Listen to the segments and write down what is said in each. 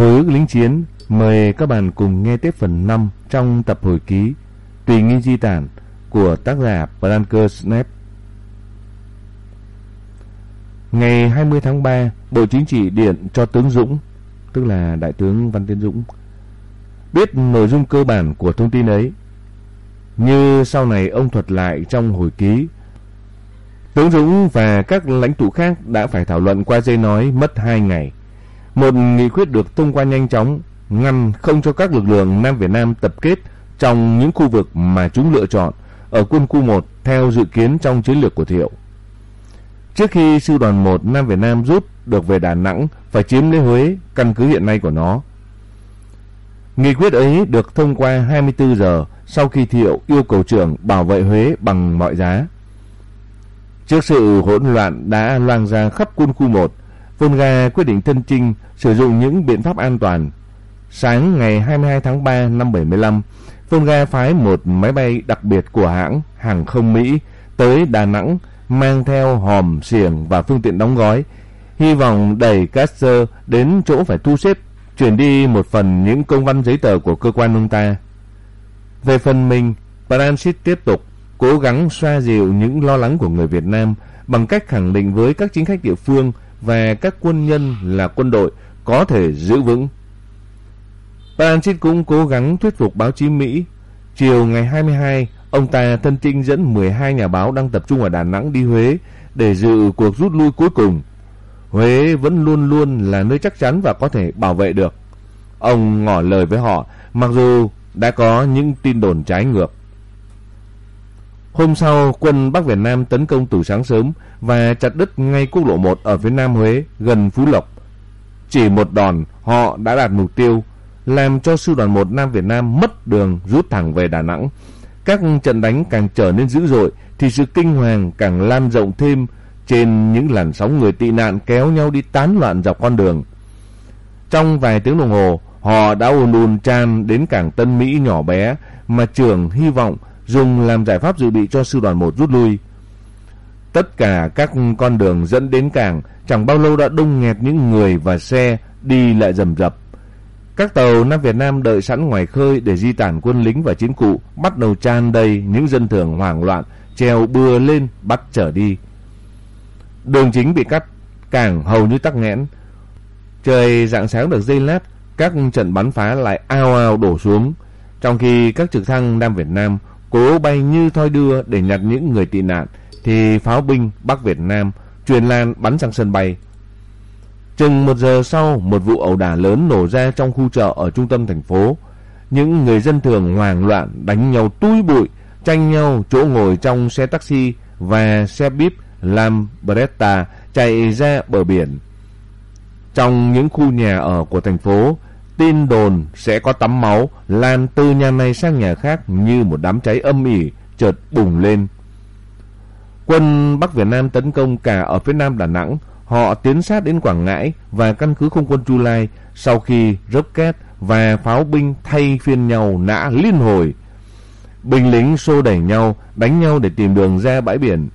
Hồi ức lính chiến mời các bạn cùng nghe tiếp phần 5 trong tập hồi ký Tùy nghi di tản của tác giả Branker Snap. Ngày 20 tháng 3, Bộ Chính trị điện cho tướng Dũng, tức là Đại tướng Văn Tiến Dũng, biết nội dung cơ bản của thông tin ấy. Như sau này ông thuật lại trong hồi ký, Tướng Dũng và các lãnh tụ khác đã phải thảo luận qua dây nói mất 2 ngày. Một nghị quyết được thông qua nhanh chóng, ngăn không cho các lực lượng Nam Việt Nam tập kết trong những khu vực mà chúng lựa chọn ở quân khu 1 theo dự kiến trong chiến lược của Thiệu. Trước khi sư đoàn 1 Nam Việt Nam rút được về Đà Nẵng phải chiếm lấy Huế căn cứ hiện nay của nó. Nghị quyết ấy được thông qua 24 giờ sau khi Thiệu yêu cầu trưởng bảo vệ Huế bằng mọi giá. Trước sự hỗn loạn đã loang ra khắp quân khu 1, Volga quyết định thân chinh sử dụng những biện pháp an toàn. Sáng ngày 22 tháng 3 năm 75, Volga phái một máy bay đặc biệt của hãng hàng không Mỹ tới Đà Nẵng mang theo hòm, xiềng và phương tiện đóng gói, hy vọng đẩy Caster đến chỗ phải thu xếp, chuyển đi một phần những công văn giấy tờ của cơ quan ông ta. Về phần mình, Francis tiếp tục cố gắng xoa dịu những lo lắng của người Việt Nam bằng cách khẳng định với các chính khách địa phương và các quân nhân là quân đội có thể giữ vững. Francis cũng cố gắng thuyết phục báo chí Mỹ. Chiều ngày 22, ông ta thân trinh dẫn 12 nhà báo đang tập trung ở Đà Nẵng đi Huế để dự cuộc rút lui cuối cùng. Huế vẫn luôn luôn là nơi chắc chắn và có thể bảo vệ được. Ông ngỏ lời với họ mặc dù đã có những tin đồn trái ngược. Hôm sau, quân Bắc Việt Nam tấn công từ sáng sớm và chặt đứt ngay quốc lộ 1 ở phía nam Huế, gần Phú Lộc. Chỉ một đòn, họ đã đạt mục tiêu, làm cho sư đoàn 1 Nam Việt Nam mất đường rút thẳng về Đà Nẵng. Các trận đánh càng trở nên dữ dội, thì sự kinh hoàng càng lan rộng thêm trên những làn sóng người tị nạn kéo nhau đi tán loạn dọc con đường. Trong vài tiếng đồng hồ, họ đã ùn ùn tràn đến cảng Tân Mỹ nhỏ bé mà trưởng hy vọng dùng làm giải pháp dự bị cho sư đoàn 1 rút lui. Tất cả các con đường dẫn đến cảng chẳng bao lâu đã đông nghẹt những người và xe đi lại rầm rập. Các tàu Nam Việt Nam đợi sẵn ngoài khơi để di tản quân lính và chiến cụ bắt đầu tràn đầy những dân thường hoảng loạn treo bừa lên bắt trở đi. Đường chính bị cắt, cảng hầu như tắc nghẽn. Trời dạng sáng được dây lát, các trận bắn phá lại ao ao đổ xuống, trong khi các trực thăng Nam Việt Nam cố bay như thoi đưa để nhặt những người tị nạn, thì pháo binh Bắc Việt Nam truyền lan bắn sang sân bay. Chừng một giờ sau, một vụ ẩu đả lớn nổ ra trong khu chợ ở trung tâm thành phố. Những người dân thường hoảng loạn đánh nhau tui bụi, tranh nhau chỗ ngồi trong xe taxi và xe bíp làm Beretta chạy ra bờ biển. Trong những khu nhà ở của thành phố, tin đồn sẽ có tắm máu lan từ nhà này sang nhà khác như một đám cháy âm ỉ chợt bùng lên. Quân Bắc Việt Nam tấn công cả ở phía nam Đà Nẵng, họ tiến sát đến Quảng Ngãi và căn cứ không quân Chu Lai sau khi rocket và pháo binh thay phiên nhau nã liên hồi. Binh lính xô đẩy nhau, đánh nhau để tìm đường ra bãi biển.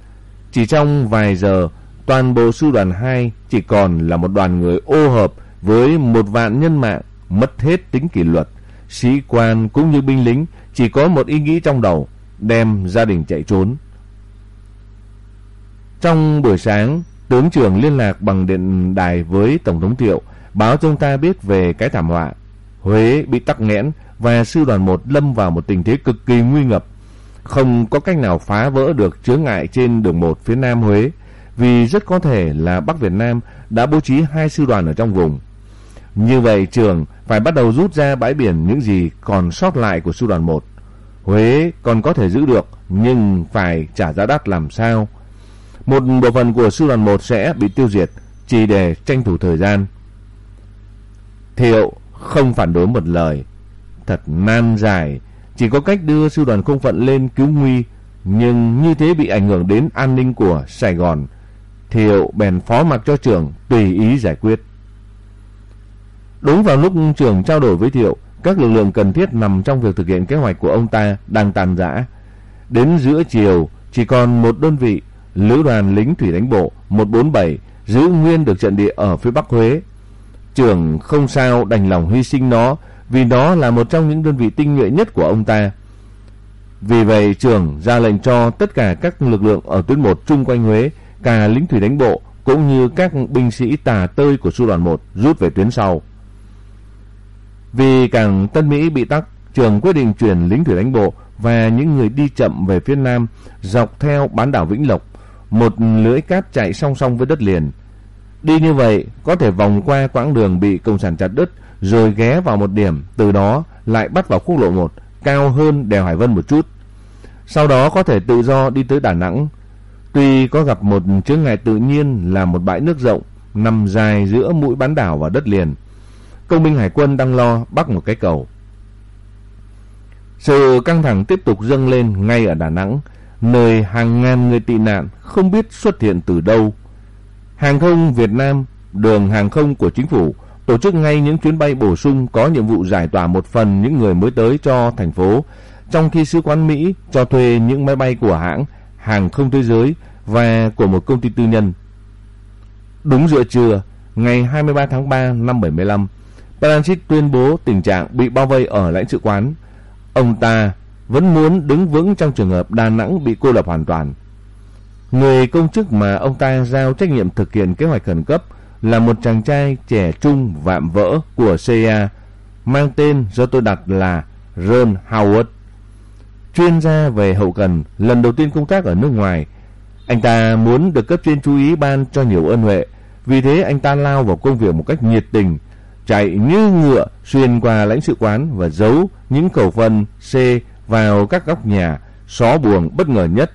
Chỉ trong vài giờ, toàn bộ sư đoàn 2 chỉ còn là một đoàn người ô hợp với một vạn nhân mạng mất hết tính kỷ luật. Sĩ quan cũng như binh lính chỉ có một ý nghĩ trong đầu, đem gia đình chạy trốn. Trong buổi sáng, tướng trưởng liên lạc bằng điện đài với Tổng thống Thiệu, báo cho ông ta biết về cái thảm họa. Huế bị tắc nghẽn và sư đoàn 1 lâm vào một tình thế cực kỳ nguy ngập. Không có cách nào phá vỡ được chướng ngại trên đường 1 phía nam Huế, vì rất có thể là Bắc Việt Nam đã bố trí hai sư đoàn ở trong vùng. Như vậy trường phải bắt đầu rút ra bãi biển những gì còn sót lại của sư đoàn 1. Huế còn có thể giữ được nhưng phải trả giá đắt làm sao? Một bộ phận của sư đoàn 1 sẽ bị tiêu diệt chỉ để tranh thủ thời gian. Thiệu không phản đối một lời. Thật nan giải, chỉ có cách đưa sư đoàn không phận lên cứu nguy, nhưng như thế bị ảnh hưởng đến an ninh của Sài Gòn. Thiệu bèn phó mặc cho trưởng tùy ý giải quyết. Đúng vào lúc trưởng trao đổi với Thiệu, các lực lượng cần thiết nằm trong việc thực hiện kế hoạch của ông ta đang tàn rã. Đến giữa chiều, chỉ còn một đơn vị, Lữ đoàn lính thủy đánh bộ 147 giữ nguyên được trận địa ở phía Bắc Huế. trưởng không sao đành lòng hy sinh nó vì nó là một trong những đơn vị tinh nhuệ nhất của ông ta. Vì vậy trưởng ra lệnh cho tất cả các lực lượng ở tuyến 1 chung quanh Huế, cả lính thủy đánh bộ cũng như các binh sĩ tà tơi của sư đoàn 1 rút về tuyến sau. Vì cảng Tân Mỹ bị tắc, trường quyết định chuyển lính thủy đánh bộ và những người đi chậm về phía nam dọc theo bán đảo Vĩnh Lộc, một lưỡi cát chạy song song với đất liền. Đi như vậy có thể vòng qua quãng đường bị cộng sản chặt đứt rồi ghé vào một điểm, từ đó lại bắt vào quốc lộ 1, cao hơn đèo Hải Vân một chút. Sau đó có thể tự do đi tới Đà Nẵng. Tuy có gặp một chướng ngại tự nhiên là một bãi nước rộng nằm dài giữa mũi bán đảo và đất liền. Công binh hải quân đang lo bắt một cái cầu. Sự căng thẳng tiếp tục dâng lên ngay ở Đà Nẵng, nơi hàng ngàn người tị nạn không biết xuất hiện từ đâu. Hàng không Việt Nam, đường hàng không của chính phủ tổ chức ngay những chuyến bay bổ sung có nhiệm vụ giải tỏa một phần những người mới tới cho thành phố, trong khi sứ quán Mỹ cho thuê những máy bay của hãng hàng không thế giới và của một công ty tư nhân. Đúng giữa trưa, ngày 23 tháng 3 năm 75, Palanchit tuyên bố tình trạng bị bao vây ở lãnh sự quán. Ông ta vẫn muốn đứng vững trong trường hợp Đà Nẵng bị cô lập hoàn toàn. Người công chức mà ông ta giao trách nhiệm thực hiện kế hoạch khẩn cấp là một chàng trai trẻ trung vạm vỡ của CIA mang tên do tôi đặt là Ron Howard. Chuyên gia về hậu cần lần đầu tiên công tác ở nước ngoài. Anh ta muốn được cấp trên chú ý ban cho nhiều ơn huệ. Vì thế anh ta lao vào công việc một cách nhiệt tình, chạy như ngựa xuyên qua lãnh sự quán và giấu những khẩu phần C vào các góc nhà, xó buồng bất ngờ nhất.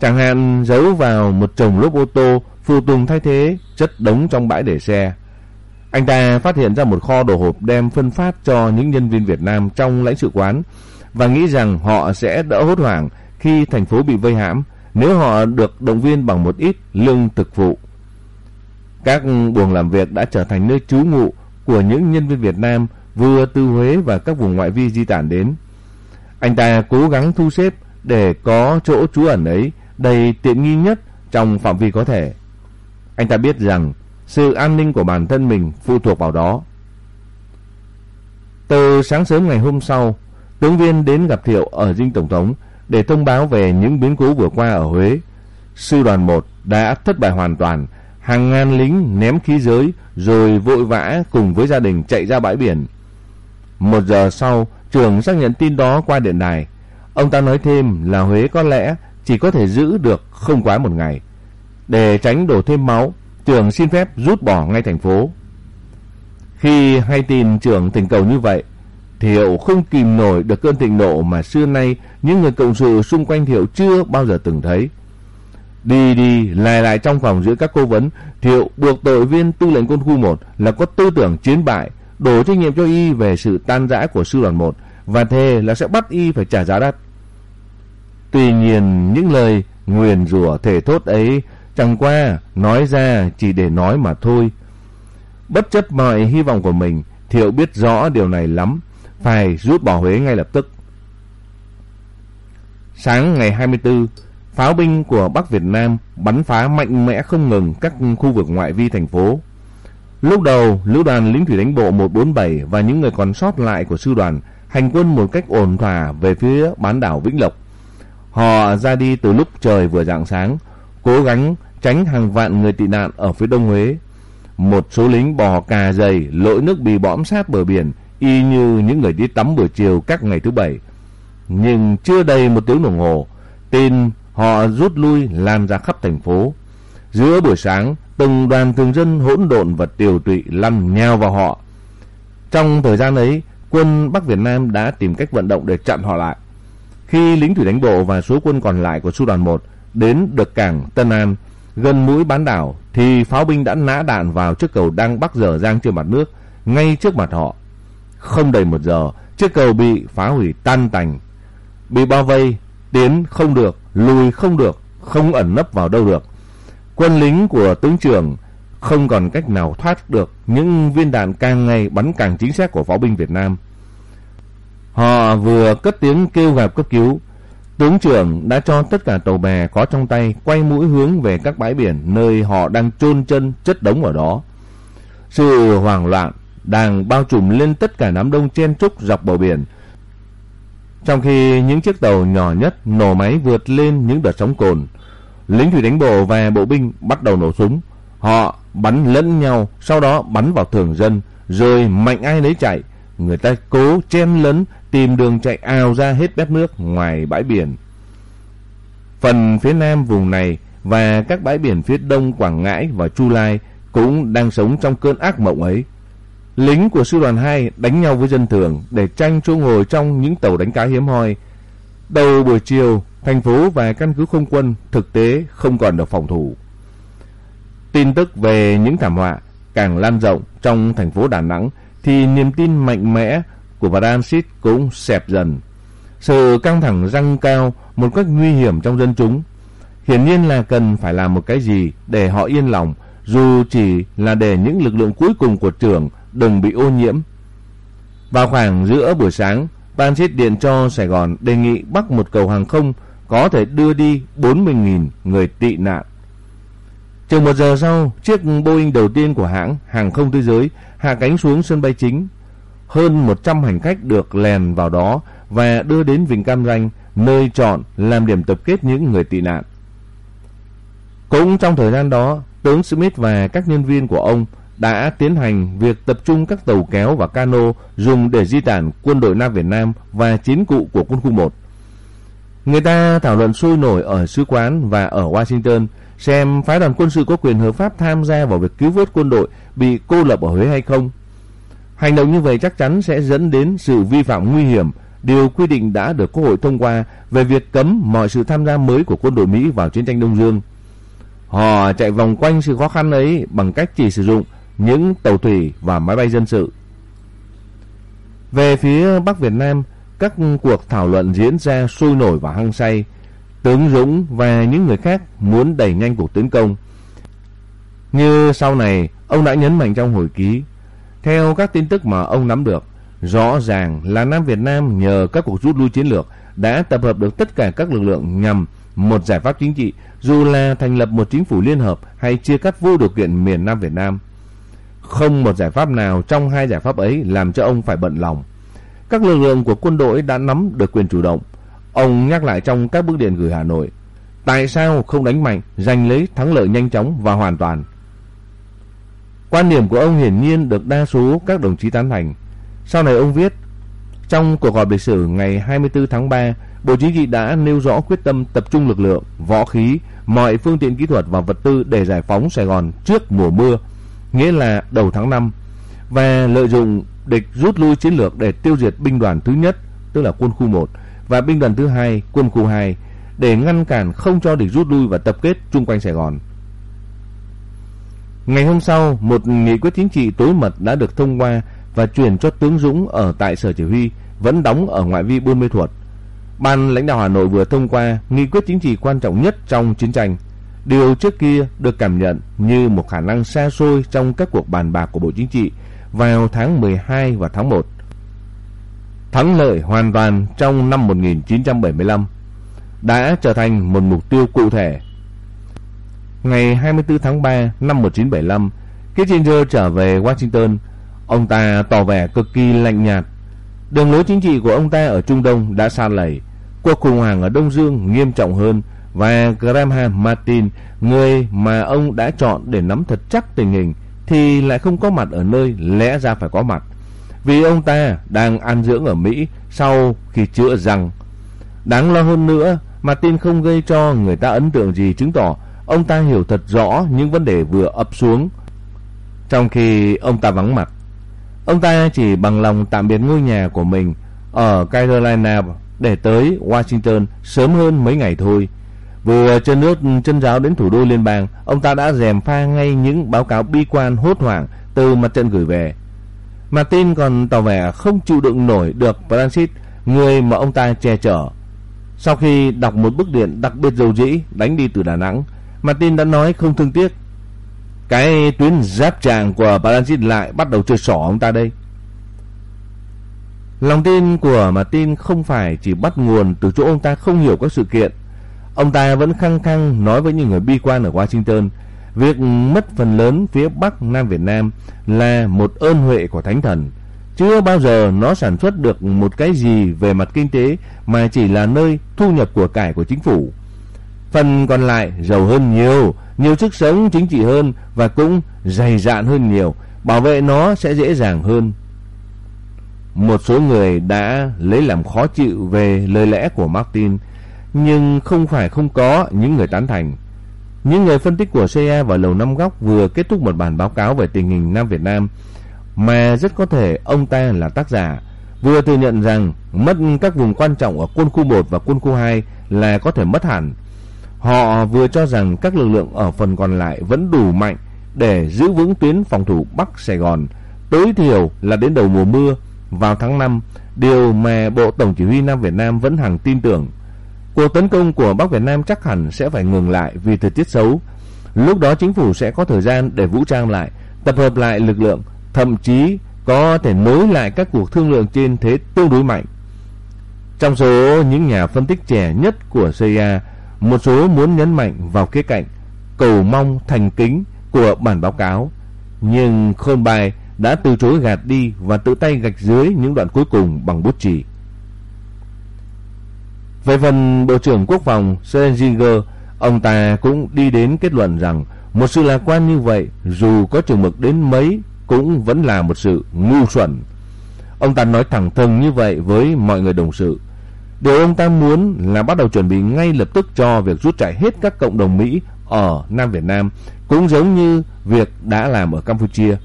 Chẳng hạn giấu vào một chồng lốp ô tô phụ tùng thay thế chất đống trong bãi để xe. Anh ta phát hiện ra một kho đồ hộp đem phân phát cho những nhân viên Việt Nam trong lãnh sự quán và nghĩ rằng họ sẽ đỡ hốt hoảng khi thành phố bị vây hãm nếu họ được động viên bằng một ít lương thực vụ Các buồng làm việc đã trở thành nơi trú ngụ của những nhân viên Việt Nam vừa từ Huế và các vùng ngoại vi di tản đến. Anh ta cố gắng thu xếp để có chỗ trú ẩn ấy đầy tiện nghi nhất trong phạm vi có thể. Anh ta biết rằng sự an ninh của bản thân mình phụ thuộc vào đó. Từ sáng sớm ngày hôm sau, tướng viên đến gặp Thiệu ở dinh tổng thống để thông báo về những biến cố vừa qua ở Huế. Sư đoàn 1 đã thất bại hoàn toàn, hàng ngàn lính ném khí giới rồi vội vã cùng với gia đình chạy ra bãi biển. Một giờ sau, trưởng xác nhận tin đó qua điện đài. Ông ta nói thêm là Huế có lẽ chỉ có thể giữ được không quá một ngày. Để tránh đổ thêm máu, trưởng xin phép rút bỏ ngay thành phố. Khi hay tin trưởng tình cầu như vậy, Thiệu không kìm nổi được cơn thịnh nộ mà xưa nay những người cộng sự xung quanh Thiệu chưa bao giờ từng thấy. Đi đi lại lại trong phòng giữa các cố vấn, Thiệu buộc tội viên tư lệnh quân khu 1 là có tư tưởng chiến bại, đổ trách nhiệm cho y về sự tan rã của sư đoàn 1 và thề là sẽ bắt y phải trả giá đắt. Tuy nhiên những lời nguyền rủa thể thốt ấy chẳng qua nói ra chỉ để nói mà thôi. Bất chấp mọi hy vọng của mình, Thiệu biết rõ điều này lắm, phải rút bỏ Huế ngay lập tức. Sáng ngày 24, pháo binh của Bắc Việt Nam bắn phá mạnh mẽ không ngừng các khu vực ngoại vi thành phố. Lúc đầu, lữ đoàn lính thủy đánh bộ 147 và những người còn sót lại của sư đoàn hành quân một cách ổn thỏa về phía bán đảo Vĩnh Lộc. Họ ra đi từ lúc trời vừa rạng sáng, cố gắng tránh hàng vạn người tị nạn ở phía đông Huế. Một số lính bò cà dày lội nước bì bõm sát bờ biển y như những người đi tắm buổi chiều các ngày thứ bảy. Nhưng chưa đầy một tiếng đồng hồ, tin họ rút lui lan ra khắp thành phố. Giữa buổi sáng, từng đoàn thường dân hỗn độn và tiều tụy lăn nhào vào họ. Trong thời gian ấy, quân Bắc Việt Nam đã tìm cách vận động để chặn họ lại. Khi lính thủy đánh bộ và số quân còn lại của sư đoàn 1 đến được cảng Tân An, gần mũi bán đảo, thì pháo binh đã nã đạn vào chiếc cầu đang bắc dở dang trên mặt nước, ngay trước mặt họ. Không đầy một giờ, chiếc cầu bị phá hủy tan tành. Bị bao vây, tiến không được, lùi không được, không ẩn nấp vào đâu được. Quân lính của tướng trưởng không còn cách nào thoát được những viên đạn càng ngày bắn càng chính xác của pháo binh Việt Nam. Họ vừa cất tiếng kêu gào cấp cứu, tướng trưởng đã cho tất cả tàu bè có trong tay quay mũi hướng về các bãi biển nơi họ đang chôn chân chất đống ở đó. Sự hoảng loạn đang bao trùm lên tất cả đám đông chen trúc dọc bờ biển. Trong khi những chiếc tàu nhỏ nhất nổ máy vượt lên những đợt sóng cồn, lính thủy đánh bộ và bộ binh bắt đầu nổ súng. Họ bắn lẫn nhau, sau đó bắn vào thường dân, rồi mạnh ai lấy chạy. Người ta cố chen lấn tìm đường chạy ào ra hết bếp nước ngoài bãi biển. Phần phía nam vùng này và các bãi biển phía đông Quảng Ngãi và Chu Lai cũng đang sống trong cơn ác mộng ấy. Lính của sư đoàn 2 đánh nhau với dân thường để tranh chỗ ngồi trong những tàu đánh cá hiếm hoi. Đầu buổi chiều, thành phố và căn cứ không quân thực tế không còn được phòng thủ. Tin tức về những thảm họa càng lan rộng trong thành phố Đà Nẵng thì niềm tin mạnh mẽ của Varansit cũng xẹp dần. Sự căng thẳng răng cao một cách nguy hiểm trong dân chúng. Hiển nhiên là cần phải làm một cái gì để họ yên lòng, dù chỉ là để những lực lượng cuối cùng của trưởng đừng bị ô nhiễm. Vào khoảng giữa buổi sáng, Pansit điện cho Sài Gòn đề nghị bắt một cầu hàng không có thể đưa đi 40.000 người tị nạn. Chừng một giờ sau, chiếc Boeing đầu tiên của hãng hàng không thế giới hạ cánh xuống sân bay chính. Hơn 100 hành khách được lèn vào đó và đưa đến Vịnh Cam Ranh, nơi chọn làm điểm tập kết những người tị nạn. Cũng trong thời gian đó, tướng Smith và các nhân viên của ông đã tiến hành việc tập trung các tàu kéo và cano dùng để di tản quân đội Nam Việt Nam và chiến cụ của quân khu 1. Người ta thảo luận sôi nổi ở sứ quán và ở Washington, xem phái đoàn quân sự có quyền hợp pháp tham gia vào việc cứu vớt quân đội bị cô lập ở Huế hay không. Hành động như vậy chắc chắn sẽ dẫn đến sự vi phạm nguy hiểm, điều quy định đã được Quốc hội thông qua về việc cấm mọi sự tham gia mới của quân đội Mỹ vào chiến tranh Đông Dương. Họ chạy vòng quanh sự khó khăn ấy bằng cách chỉ sử dụng những tàu thủy và máy bay dân sự. Về phía Bắc Việt Nam, các cuộc thảo luận diễn ra sôi nổi và hăng say. Tướng Dũng và những người khác muốn đẩy nhanh cuộc tấn công. Như sau này, ông đã nhấn mạnh trong hồi ký. Theo các tin tức mà ông nắm được, rõ ràng là Nam Việt Nam nhờ các cuộc rút lui chiến lược đã tập hợp được tất cả các lực lượng nhằm một giải pháp chính trị, dù là thành lập một chính phủ liên hợp hay chia cắt vô điều kiện miền Nam Việt Nam. Không một giải pháp nào trong hai giải pháp ấy làm cho ông phải bận lòng. Các lực lượng của quân đội đã nắm được quyền chủ động. Ông nhắc lại trong các bức điện gửi Hà Nội. Tại sao không đánh mạnh, giành lấy thắng lợi nhanh chóng và hoàn toàn? Quan điểm của ông hiển nhiên được đa số các đồng chí tán thành. Sau này ông viết, trong cuộc họp lịch sử ngày 24 tháng 3, Bộ Chính trị đã nêu rõ quyết tâm tập trung lực lượng, võ khí, mọi phương tiện kỹ thuật và vật tư để giải phóng Sài Gòn trước mùa mưa, nghĩa là đầu tháng 5, và lợi dụng địch rút lui chiến lược để tiêu diệt binh đoàn thứ nhất, tức là quân khu 1, và binh đoàn thứ hai, quân khu 2, để ngăn cản không cho địch rút lui và tập kết chung quanh Sài Gòn. Ngày hôm sau, một nghị quyết chính trị tối mật đã được thông qua và chuyển cho tướng Dũng ở tại sở chỉ huy vẫn đóng ở ngoại vi Buôn Mê Thuột. Ban lãnh đạo Hà Nội vừa thông qua nghị quyết chính trị quan trọng nhất trong chiến tranh. Điều trước kia được cảm nhận như một khả năng xa xôi trong các cuộc bàn bạc của Bộ Chính trị vào tháng 12 và tháng 1. Thắng lợi hoàn toàn trong năm 1975 đã trở thành một mục tiêu cụ thể. Ngày 24 tháng 3 năm 1975, Kissinger trở về Washington. Ông ta tỏ vẻ cực kỳ lạnh nhạt. Đường lối chính trị của ông ta ở Trung Đông đã xa lầy. Cuộc khủng hoảng ở Đông Dương nghiêm trọng hơn và Graham Martin, người mà ông đã chọn để nắm thật chắc tình hình, thì lại không có mặt ở nơi lẽ ra phải có mặt. Vì ông ta đang an dưỡng ở Mỹ sau khi chữa răng. Đáng lo hơn nữa, Martin không gây cho người ta ấn tượng gì chứng tỏ ông ta hiểu thật rõ những vấn đề vừa ập xuống. Trong khi ông ta vắng mặt, ông ta chỉ bằng lòng tạm biệt ngôi nhà của mình ở Carolina để tới Washington sớm hơn mấy ngày thôi. Vừa chân nước chân giáo đến thủ đô liên bang, ông ta đã dèm pha ngay những báo cáo bi quan hốt hoảng từ mặt trận gửi về. Martin còn tỏ vẻ không chịu đựng nổi được Francis, người mà ông ta che chở. Sau khi đọc một bức điện đặc biệt dầu dĩ đánh đi từ Đà Nẵng, Martin đã nói không thương tiếc. Cái tuyến giáp tràng của Francis lại bắt đầu chơi xỏ ông ta đây. Lòng tin của Martin không phải chỉ bắt nguồn từ chỗ ông ta không hiểu các sự kiện Ông ta vẫn khăng khăng nói với những người bi quan ở Washington việc mất phần lớn phía Bắc Nam Việt Nam là một ơn huệ của Thánh Thần. Chưa bao giờ nó sản xuất được một cái gì về mặt kinh tế mà chỉ là nơi thu nhập của cải của chính phủ. Phần còn lại giàu hơn nhiều, nhiều sức sống chính trị hơn và cũng dày dạn hơn nhiều, bảo vệ nó sẽ dễ dàng hơn. Một số người đã lấy làm khó chịu về lời lẽ của Martin, nhưng không phải không có những người tán thành. Những người phân tích của ce và Lầu Năm Góc vừa kết thúc một bản báo cáo về tình hình Nam Việt Nam mà rất có thể ông ta là tác giả, vừa thừa nhận rằng mất các vùng quan trọng ở quân khu 1 và quân khu 2 là có thể mất hẳn. Họ vừa cho rằng các lực lượng ở phần còn lại vẫn đủ mạnh để giữ vững tuyến phòng thủ Bắc Sài Gòn, tối thiểu là đến đầu mùa mưa vào tháng 5, điều mà Bộ Tổng Chỉ huy Nam Việt Nam vẫn hằng tin tưởng. Cuộc tấn công của Bắc Việt Nam chắc hẳn sẽ phải ngừng lại vì thời tiết xấu. Lúc đó chính phủ sẽ có thời gian để vũ trang lại, tập hợp lại lực lượng, thậm chí có thể nối lại các cuộc thương lượng trên thế tương đối mạnh. Trong số những nhà phân tích trẻ nhất của CIA, một số muốn nhấn mạnh vào khía cạnh cầu mong thành kính của bản báo cáo, nhưng Khôn Bài đã từ chối gạt đi và tự tay gạch dưới những đoạn cuối cùng bằng bút chì. Về phần Bộ trưởng Quốc phòng Schlesinger, ông ta cũng đi đến kết luận rằng một sự lạc quan như vậy dù có trường mực đến mấy cũng vẫn là một sự ngu xuẩn. Ông ta nói thẳng thừng như vậy với mọi người đồng sự. Điều ông ta muốn là bắt đầu chuẩn bị ngay lập tức cho việc rút chạy hết các cộng đồng Mỹ ở Nam Việt Nam, cũng giống như việc đã làm ở Campuchia.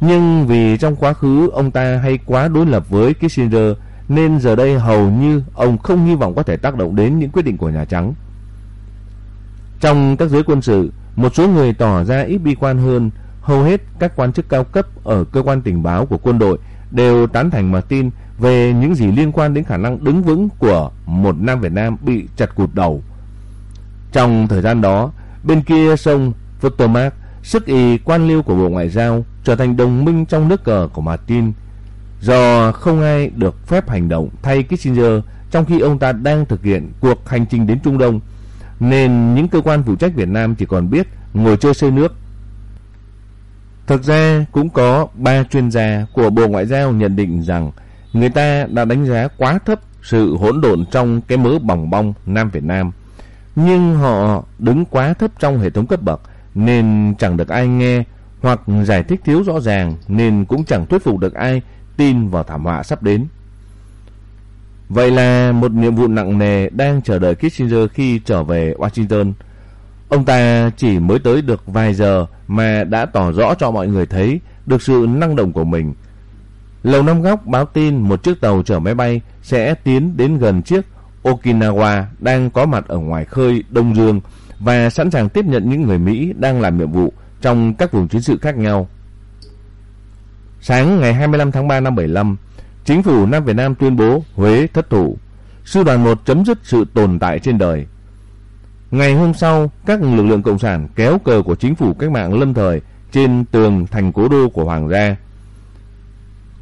Nhưng vì trong quá khứ ông ta hay quá đối lập với Kissinger nên giờ đây hầu như ông không hy vọng có thể tác động đến những quyết định của Nhà Trắng. Trong các giới quân sự, một số người tỏ ra ít bi quan hơn, hầu hết các quan chức cao cấp ở cơ quan tình báo của quân đội đều tán thành Martin về những gì liên quan đến khả năng đứng vững của một Nam Việt Nam bị chặt cụt đầu. Trong thời gian đó, bên kia sông Potomac, sức ý quan liêu của Bộ Ngoại giao trở thành đồng minh trong nước cờ của Martin. Do không ai được phép hành động thay Kissinger trong khi ông ta đang thực hiện cuộc hành trình đến Trung Đông, nên những cơ quan phụ trách Việt Nam chỉ còn biết ngồi chơi xây nước. Thực ra cũng có ba chuyên gia của Bộ Ngoại giao nhận định rằng người ta đã đánh giá quá thấp sự hỗn độn trong cái mớ bỏng bong Nam Việt Nam. Nhưng họ đứng quá thấp trong hệ thống cấp bậc nên chẳng được ai nghe hoặc giải thích thiếu rõ ràng nên cũng chẳng thuyết phục được ai tin vào thảm họa sắp đến. Vậy là một nhiệm vụ nặng nề đang chờ đợi Kissinger khi trở về Washington. Ông ta chỉ mới tới được vài giờ mà đã tỏ rõ cho mọi người thấy được sự năng động của mình. Lầu Năm Góc báo tin một chiếc tàu chở máy bay sẽ tiến đến gần chiếc Okinawa đang có mặt ở ngoài khơi Đông Dương và sẵn sàng tiếp nhận những người Mỹ đang làm nhiệm vụ trong các vùng chiến sự khác nhau. Sáng ngày 25 tháng 3 năm 75, chính phủ Nam Việt Nam tuyên bố Huế thất thủ. Sư đoàn 1 chấm dứt sự tồn tại trên đời. Ngày hôm sau, các lực lượng cộng sản kéo cờ của chính phủ cách mạng lâm thời trên tường thành cố đô của Hoàng gia.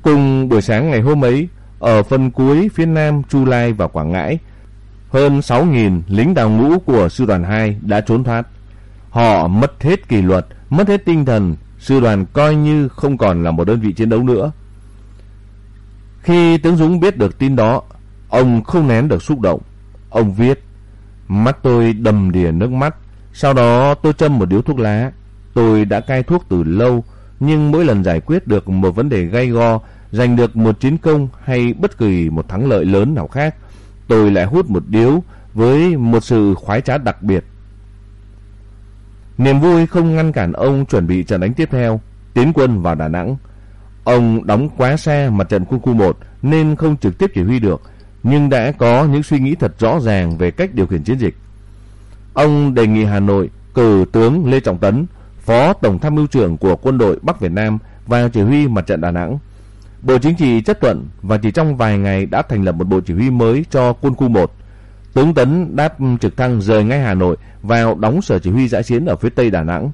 Cùng buổi sáng ngày hôm ấy, ở phần cuối phía nam Chu Lai và Quảng Ngãi, hơn 6.000 lính đào ngũ của sư đoàn 2 đã trốn thoát. Họ mất hết kỷ luật, mất hết tinh thần, sư đoàn coi như không còn là một đơn vị chiến đấu nữa. Khi tướng Dũng biết được tin đó, ông không nén được xúc động. Ông viết, mắt tôi đầm đìa nước mắt, sau đó tôi châm một điếu thuốc lá. Tôi đã cai thuốc từ lâu, nhưng mỗi lần giải quyết được một vấn đề gay go, giành được một chiến công hay bất kỳ một thắng lợi lớn nào khác, tôi lại hút một điếu với một sự khoái trá đặc biệt. Niềm vui không ngăn cản ông chuẩn bị trận đánh tiếp theo, tiến quân vào Đà Nẵng. Ông đóng quá xa mặt trận quân khu 1 nên không trực tiếp chỉ huy được, nhưng đã có những suy nghĩ thật rõ ràng về cách điều khiển chiến dịch. Ông đề nghị Hà Nội cử tướng Lê Trọng Tấn, phó tổng tham mưu trưởng của quân đội Bắc Việt Nam vào chỉ huy mặt trận Đà Nẵng. Bộ Chính trị chấp thuận và chỉ trong vài ngày đã thành lập một bộ chỉ huy mới cho quân khu 1. Tướng Tấn đáp trực thăng rời ngay Hà Nội vào đóng sở chỉ huy giã chiến ở phía tây Đà Nẵng.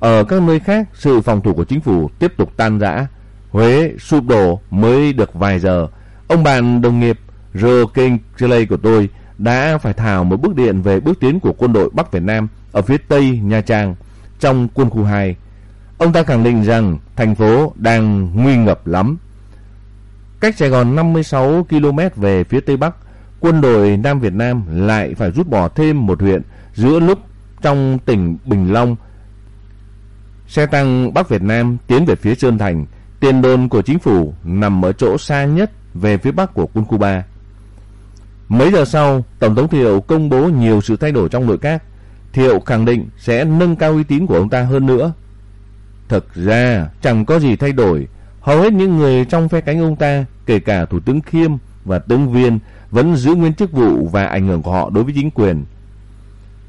Ở các nơi khác, sự phòng thủ của chính phủ tiếp tục tan rã. Huế sụp đổ mới được vài giờ. Ông bạn đồng nghiệp Joe King Chile của tôi đã phải thảo một bức điện về bước tiến của quân đội Bắc Việt Nam ở phía tây Nha Trang trong quân khu 2. Ông ta khẳng định rằng thành phố đang nguy ngập lắm. Cách Sài Gòn 56 km về phía tây bắc, quân đội Nam Việt Nam lại phải rút bỏ thêm một huyện giữa lúc trong tỉnh Bình Long. Xe tăng Bắc Việt Nam tiến về phía Sơn Thành, tiền đồn của chính phủ nằm ở chỗ xa nhất về phía bắc của quân khu 3. Mấy giờ sau, Tổng thống Thiệu công bố nhiều sự thay đổi trong nội các. Thiệu khẳng định sẽ nâng cao uy tín của ông ta hơn nữa. Thực ra, chẳng có gì thay đổi. Hầu hết những người trong phe cánh ông ta, kể cả Thủ tướng Khiêm và tướng Viên, vẫn giữ nguyên chức vụ và ảnh hưởng của họ đối với chính quyền.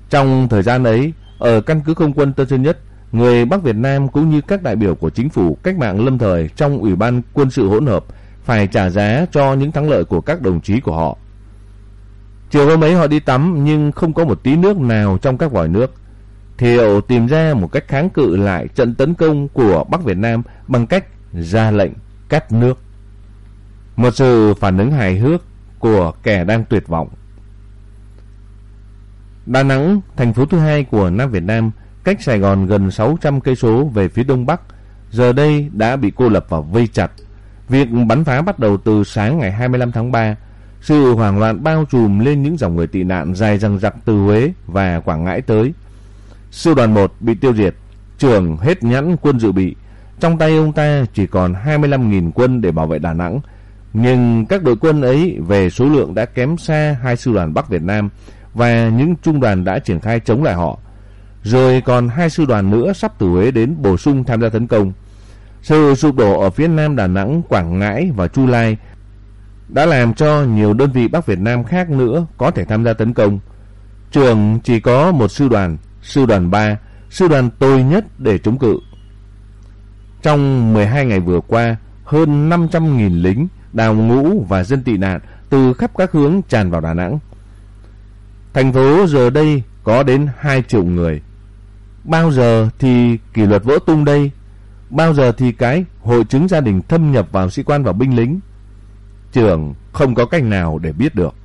Trong thời gian ấy, ở căn cứ không quân Tân Sơn Nhất, người Bắc Việt Nam cũng như các đại biểu của chính phủ cách mạng lâm thời trong Ủy ban quân sự hỗn hợp phải trả giá cho những thắng lợi của các đồng chí của họ. Chiều hôm ấy họ đi tắm nhưng không có một tí nước nào trong các vòi nước. Thiệu tìm ra một cách kháng cự lại trận tấn công của Bắc Việt Nam bằng cách ra lệnh cắt nước. Một sự phản ứng hài hước của kẻ đang tuyệt vọng. Đà Nẵng, thành phố thứ hai của Nam Việt Nam, cách Sài Gòn gần 600 cây số về phía đông bắc, giờ đây đã bị cô lập và vây chặt. Việc bắn phá bắt đầu từ sáng ngày 25 tháng 3 sự hoảng loạn bao trùm lên những dòng người tị nạn dài dằng dặc từ Huế và Quảng Ngãi tới. Sư đoàn 1 bị tiêu diệt, trưởng hết nhẫn quân dự bị. Trong tay ông ta chỉ còn 25.000 quân để bảo vệ Đà Nẵng. Nhưng các đội quân ấy về số lượng đã kém xa hai sư đoàn Bắc Việt Nam và những trung đoàn đã triển khai chống lại họ. Rồi còn hai sư đoàn nữa sắp từ Huế đến bổ sung tham gia tấn công. Sự sụp đổ ở phía nam Đà Nẵng, Quảng Ngãi và Chu Lai đã làm cho nhiều đơn vị Bắc Việt Nam khác nữa có thể tham gia tấn công. Trường chỉ có một sư đoàn, sư đoàn 3, sư đoàn tồi nhất để chống cự. Trong 12 ngày vừa qua, hơn 500.000 lính, đào ngũ và dân tị nạn từ khắp các hướng tràn vào Đà Nẵng. Thành phố giờ đây có đến 2 triệu người. Bao giờ thì kỷ luật vỡ tung đây? Bao giờ thì cái hội chứng gia đình thâm nhập vào sĩ quan và binh lính? trưởng không có cách nào để biết được.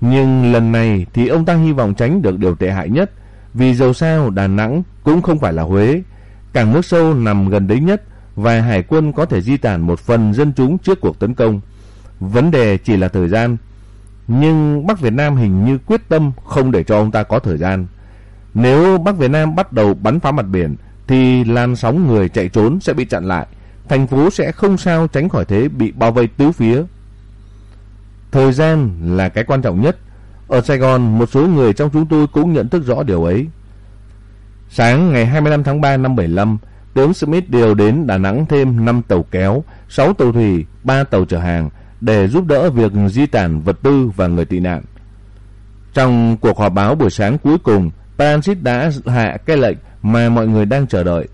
Nhưng lần này thì ông ta hy vọng tránh được điều tệ hại nhất, vì dầu sao Đà Nẵng cũng không phải là Huế, cảng nước sâu nằm gần đấy nhất và hải quân có thể di tản một phần dân chúng trước cuộc tấn công. Vấn đề chỉ là thời gian, nhưng Bắc Việt Nam hình như quyết tâm không để cho ông ta có thời gian. Nếu Bắc Việt Nam bắt đầu bắn phá mặt biển thì làn sóng người chạy trốn sẽ bị chặn lại, thành phố sẽ không sao tránh khỏi thế bị bao vây tứ phía. Thời gian là cái quan trọng nhất. Ở Sài Gòn, một số người trong chúng tôi cũng nhận thức rõ điều ấy. Sáng ngày 25 tháng 3 năm 75, tướng Smith điều đến Đà Nẵng thêm 5 tàu kéo, 6 tàu thủy, 3 tàu chở hàng để giúp đỡ việc di tản vật tư và người tị nạn. Trong cuộc họp báo buổi sáng cuối cùng, Francis đã hạ cái lệnh mà mọi người đang chờ đợi.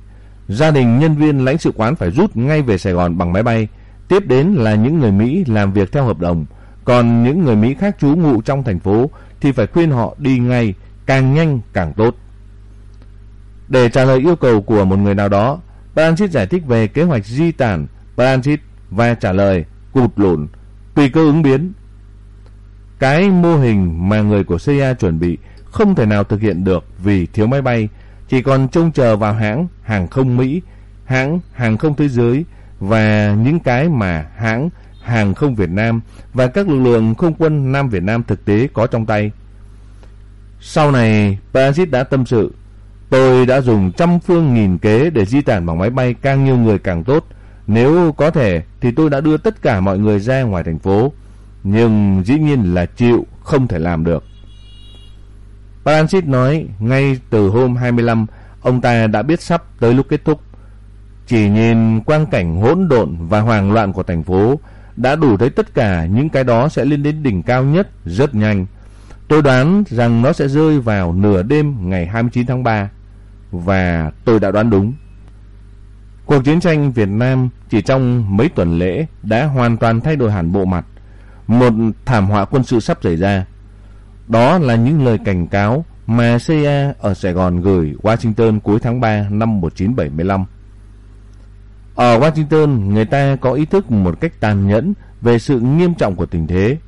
Gia đình nhân viên lãnh sự quán phải rút ngay về Sài Gòn bằng máy bay. Tiếp đến là những người Mỹ làm việc theo hợp đồng. Còn những người Mỹ khác trú ngụ trong thành phố thì phải khuyên họ đi ngay, càng nhanh càng tốt. Để trả lời yêu cầu của một người nào đó, Branchit giải thích về kế hoạch di tản Branchit và trả lời cụt lùn, tùy cơ ứng biến. Cái mô hình mà người của CIA chuẩn bị không thể nào thực hiện được vì thiếu máy bay, chỉ còn trông chờ vào hãng hàng không Mỹ, hãng hàng không thế giới và những cái mà hãng hàng không Việt Nam và các lực lượng không quân Nam Việt Nam thực tế có trong tay. Sau này, Parazit đã tâm sự, tôi đã dùng trăm phương nghìn kế để di tản bằng máy bay càng nhiều người càng tốt. Nếu có thể thì tôi đã đưa tất cả mọi người ra ngoài thành phố, nhưng dĩ nhiên là chịu không thể làm được. Francis nói ngay từ hôm 25, ông ta đã biết sắp tới lúc kết thúc. Chỉ nhìn quang cảnh hỗn độn và hoang loạn của thành phố, đã đủ thấy tất cả những cái đó sẽ lên đến đỉnh cao nhất rất nhanh. Tôi đoán rằng nó sẽ rơi vào nửa đêm ngày 29 tháng 3 và tôi đã đoán đúng. Cuộc chiến tranh Việt Nam chỉ trong mấy tuần lễ đã hoàn toàn thay đổi hẳn bộ mặt. Một thảm họa quân sự sắp xảy ra. Đó là những lời cảnh cáo mà CIA ở Sài Gòn gửi Washington cuối tháng 3 năm 1975. Ở Washington, người ta có ý thức một cách tàn nhẫn về sự nghiêm trọng của tình thế.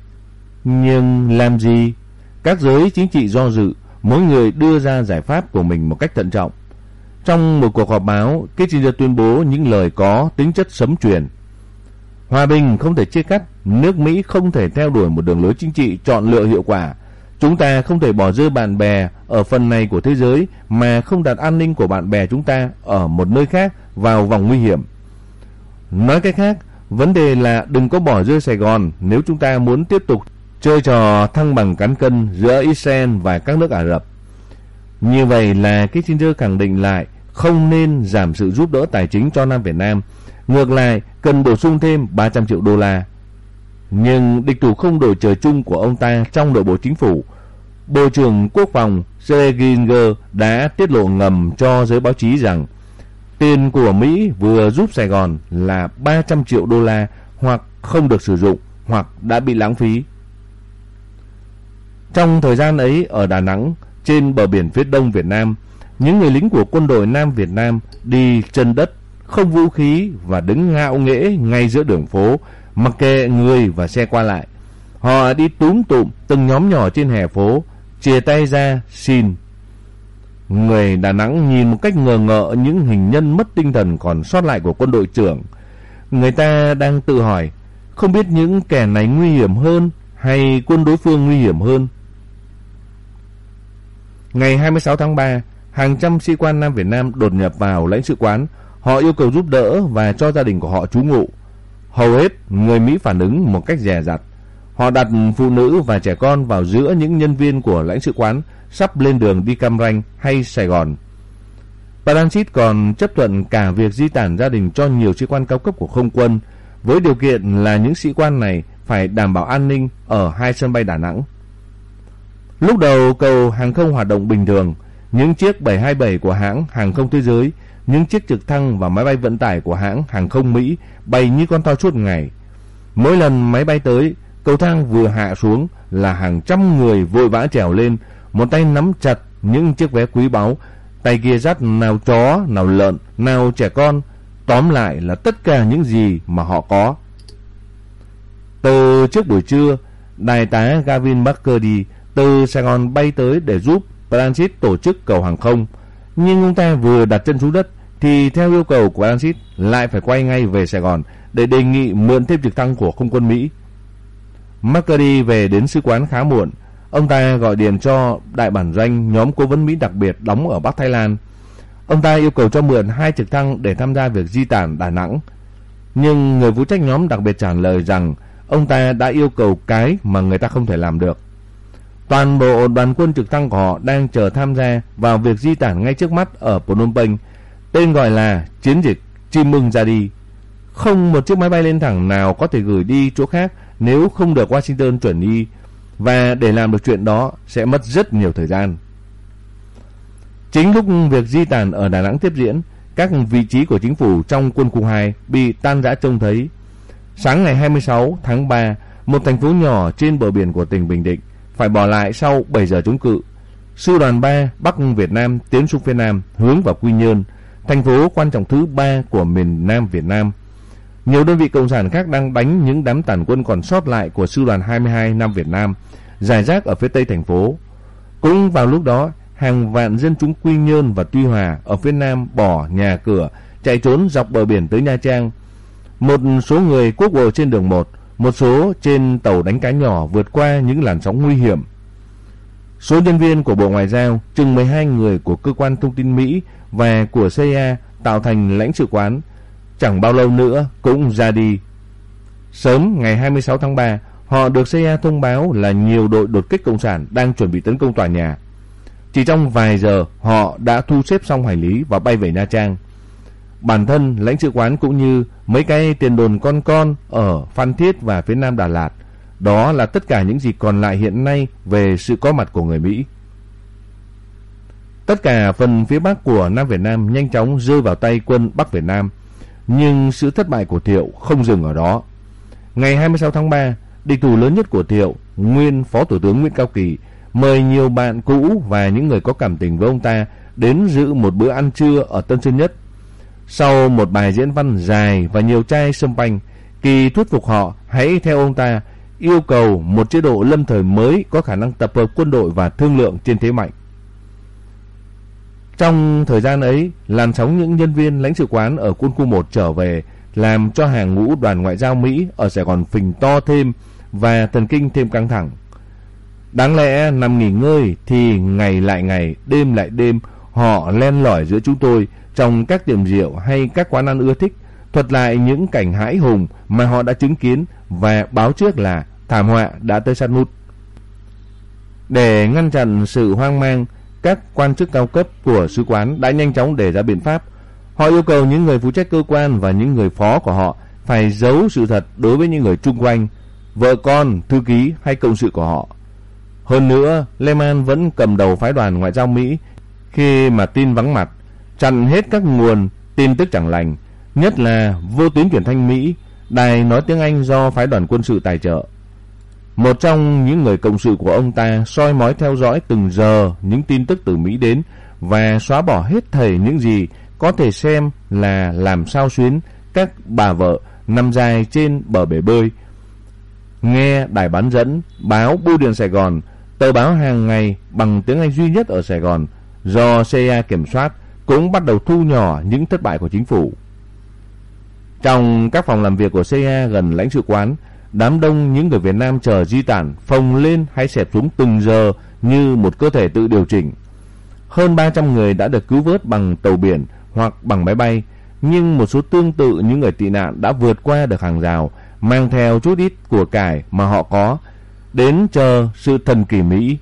Nhưng làm gì? Các giới chính trị do dự, mỗi người đưa ra giải pháp của mình một cách thận trọng. Trong một cuộc họp báo, Kissinger tuyên bố những lời có tính chất sấm truyền. Hòa bình không thể chia cắt, nước Mỹ không thể theo đuổi một đường lối chính trị chọn lựa hiệu quả. Chúng ta không thể bỏ rơi bạn bè ở phần này của thế giới mà không đặt an ninh của bạn bè chúng ta ở một nơi khác vào vòng nguy hiểm. Nói cách khác, vấn đề là đừng có bỏ rơi Sài Gòn nếu chúng ta muốn tiếp tục chơi trò thăng bằng cán cân giữa Israel và các nước Ả Rập. Như vậy là Kissinger khẳng định lại không nên giảm sự giúp đỡ tài chính cho Nam Việt Nam. Ngược lại, cần bổ sung thêm 300 triệu đô la. Nhưng địch thủ không đổi trời chung của ông ta trong nội bộ chính phủ. Bộ trưởng Quốc phòng Sergei đã tiết lộ ngầm cho giới báo chí rằng tiền của Mỹ vừa giúp Sài Gòn là 300 triệu đô la hoặc không được sử dụng hoặc đã bị lãng phí. Trong thời gian ấy ở Đà Nẵng, trên bờ biển phía đông Việt Nam, những người lính của quân đội Nam Việt Nam đi chân đất, không vũ khí và đứng ngạo nghễ ngay giữa đường phố, mặc kệ người và xe qua lại. Họ đi túm tụm từng nhóm nhỏ trên hè phố, chia tay ra xin. Người Đà Nẵng nhìn một cách ngờ ngợ những hình nhân mất tinh thần còn sót lại của quân đội trưởng. Người ta đang tự hỏi, không biết những kẻ này nguy hiểm hơn hay quân đối phương nguy hiểm hơn. Ngày 26 tháng 3, hàng trăm sĩ quan Nam Việt Nam đột nhập vào lãnh sự quán. Họ yêu cầu giúp đỡ và cho gia đình của họ trú ngụ. Hầu hết người Mỹ phản ứng một cách dè dặt. Họ đặt phụ nữ và trẻ con vào giữa những nhân viên của lãnh sự quán sắp lên đường đi Cam Ranh hay Sài Gòn. Paransit còn chấp thuận cả việc di tản gia đình cho nhiều sĩ quan cao cấp của không quân, với điều kiện là những sĩ quan này phải đảm bảo an ninh ở hai sân bay Đà Nẵng. Lúc đầu cầu hàng không hoạt động bình thường, những chiếc 727 của hãng hàng không thế giới, những chiếc trực thăng và máy bay vận tải của hãng hàng không Mỹ bay như con to suốt ngày. Mỗi lần máy bay tới, cầu thang vừa hạ xuống là hàng trăm người vội vã trèo lên, một tay nắm chặt những chiếc vé quý báu, tay kia dắt nào chó, nào lợn, nào trẻ con, tóm lại là tất cả những gì mà họ có. Từ trước buổi trưa, đại tá Gavin McCurdy từ Sài Gòn bay tới để giúp Francis tổ chức cầu hàng không. Nhưng ông ta vừa đặt chân xuống đất thì theo yêu cầu của Francis lại phải quay ngay về Sài Gòn để đề nghị mượn thêm trực thăng của không quân Mỹ. McCurdy về đến sứ quán khá muộn. Ông ta gọi điện cho đại bản doanh nhóm cố vấn Mỹ đặc biệt đóng ở Bắc Thái Lan. Ông ta yêu cầu cho mượn hai trực thăng để tham gia việc di tản Đà Nẵng. Nhưng người phụ trách nhóm đặc biệt trả lời rằng ông ta đã yêu cầu cái mà người ta không thể làm được. Toàn bộ đoàn quân trực thăng của họ đang chờ tham gia vào việc di tản ngay trước mắt ở Phnom Penh, tên gọi là chiến dịch Chim mừng ra đi. Không một chiếc máy bay lên thẳng nào có thể gửi đi chỗ khác nếu không được Washington chuẩn y và để làm được chuyện đó sẽ mất rất nhiều thời gian. Chính lúc việc di tản ở Đà Nẵng tiếp diễn, các vị trí của chính phủ trong quân khu 2 bị tan rã trông thấy. Sáng ngày 26 tháng 3, một thành phố nhỏ trên bờ biển của tỉnh Bình Định phải bỏ lại sau 7 giờ chống cự. Sư đoàn 3 Bắc Việt Nam tiến xuống phía Nam hướng vào Quy Nhơn, thành phố quan trọng thứ ba của miền Nam Việt Nam. Nhiều đơn vị cộng sản khác đang đánh những đám tàn quân còn sót lại của sư đoàn 22 Nam Việt Nam, giải rác ở phía tây thành phố. Cũng vào lúc đó, hàng vạn dân chúng Quy Nhơn và Tuy Hòa ở phía Nam bỏ nhà cửa, chạy trốn dọc bờ biển tới Nha Trang. Một số người quốc bộ trên đường 1 một số trên tàu đánh cá nhỏ vượt qua những làn sóng nguy hiểm. Số nhân viên của Bộ Ngoại giao, chừng 12 người của cơ quan thông tin Mỹ và của CIA tạo thành lãnh sự quán, chẳng bao lâu nữa cũng ra đi. Sớm ngày 26 tháng 3, họ được CIA thông báo là nhiều đội đột kích cộng sản đang chuẩn bị tấn công tòa nhà. Chỉ trong vài giờ, họ đã thu xếp xong hành lý và bay về Nha Trang. Bản thân lãnh sự quán cũng như mấy cái tiền đồn con con ở Phan Thiết và phía nam Đà Lạt. Đó là tất cả những gì còn lại hiện nay về sự có mặt của người Mỹ. Tất cả phần phía bắc của Nam Việt Nam nhanh chóng rơi vào tay quân Bắc Việt Nam. Nhưng sự thất bại của Thiệu không dừng ở đó. Ngày 26 tháng 3, địch thủ lớn nhất của Thiệu, nguyên Phó Thủ tướng Nguyễn Cao Kỳ, mời nhiều bạn cũ và những người có cảm tình với ông ta đến dự một bữa ăn trưa ở Tân Sơn Nhất sau một bài diễn văn dài và nhiều chai sâm panh, Kỳ thuyết phục họ hãy theo ông ta, yêu cầu một chế độ lâm thời mới có khả năng tập hợp quân đội và thương lượng trên thế mạnh. Trong thời gian ấy, làn sóng những nhân viên lãnh sự quán ở quân khu 1 trở về làm cho hàng ngũ đoàn ngoại giao Mỹ ở Sài Gòn phình to thêm và thần kinh thêm căng thẳng. Đáng lẽ nằm nghỉ ngơi thì ngày lại ngày, đêm lại đêm, họ len lỏi giữa chúng tôi trong các tiệm rượu hay các quán ăn ưa thích, thuật lại những cảnh hãi hùng mà họ đã chứng kiến và báo trước là thảm họa đã tới sát nút. Để ngăn chặn sự hoang mang, các quan chức cao cấp của sứ quán đã nhanh chóng đề ra biện pháp. Họ yêu cầu những người phụ trách cơ quan và những người phó của họ phải giấu sự thật đối với những người chung quanh, vợ con, thư ký hay cộng sự của họ. Hơn nữa, Lehman vẫn cầm đầu phái đoàn ngoại giao Mỹ khi mà tin vắng mặt, chặn hết các nguồn tin tức chẳng lành, nhất là vô tuyến truyền thanh Mỹ, đài nói tiếng Anh do phái đoàn quân sự tài trợ. Một trong những người cộng sự của ông ta soi mói theo dõi từng giờ những tin tức từ Mỹ đến và xóa bỏ hết thảy những gì có thể xem là làm sao xuyến các bà vợ nằm dài trên bờ bể bơi. Nghe đài bán dẫn, báo Bưu điện Sài Gòn, tờ báo hàng ngày bằng tiếng Anh duy nhất ở Sài Gòn do CIA kiểm soát cũng bắt đầu thu nhỏ những thất bại của chính phủ. Trong các phòng làm việc của CIA gần lãnh sự quán, đám đông những người Việt Nam chờ di tản phồng lên hay xẹp xuống từng giờ như một cơ thể tự điều chỉnh. Hơn 300 người đã được cứu vớt bằng tàu biển hoặc bằng máy bay, nhưng một số tương tự những người tị nạn đã vượt qua được hàng rào, mang theo chút ít của cải mà họ có, đến chờ sự thần kỳ Mỹ.